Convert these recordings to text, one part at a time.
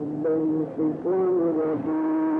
بين شيطان رجيم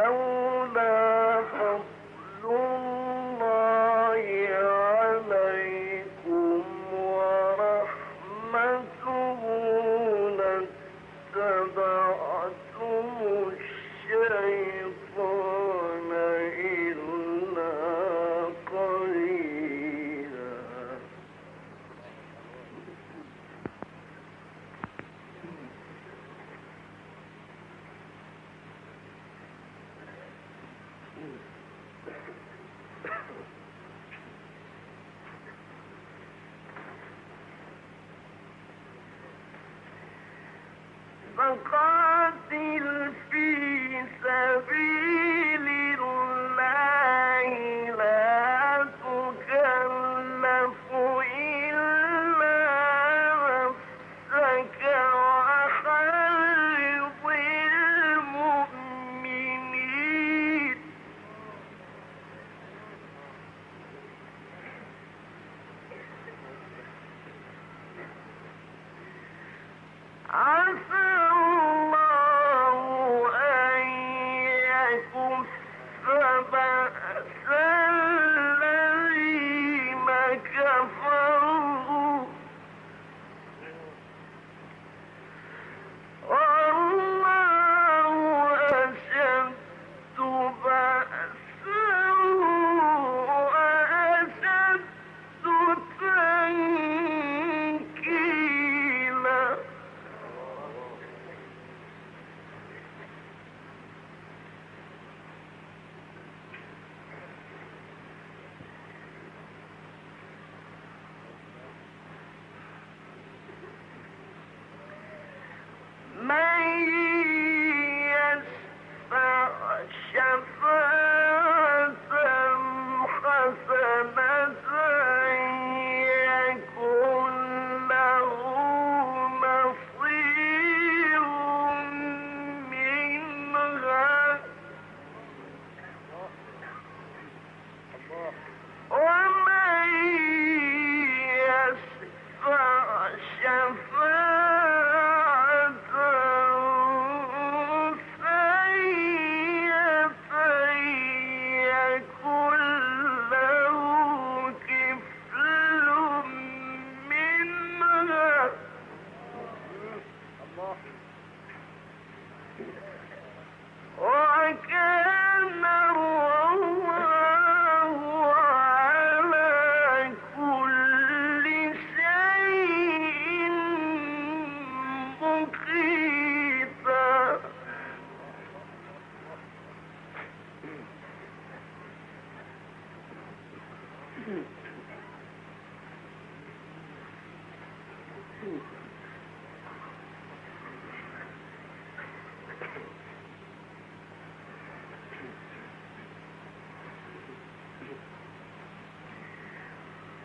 لولا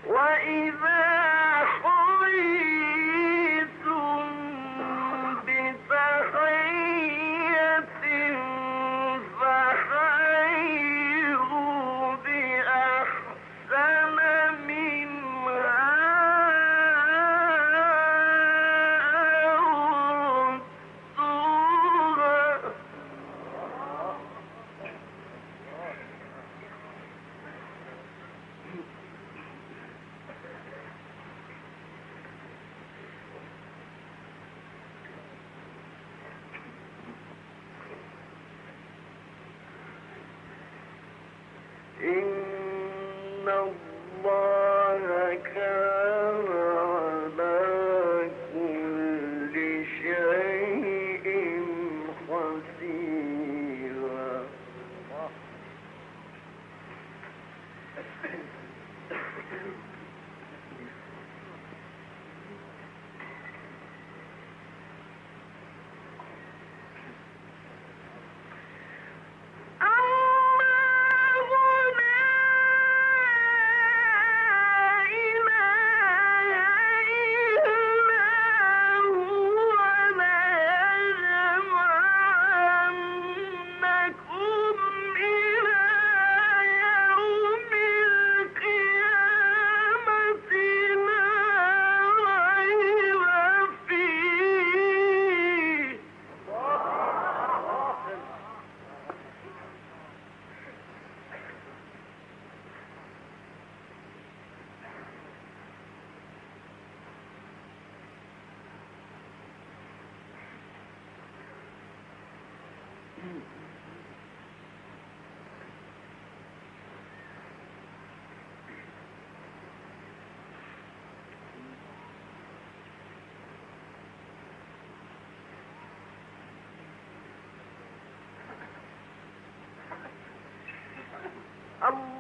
وإذا إن الله كان الله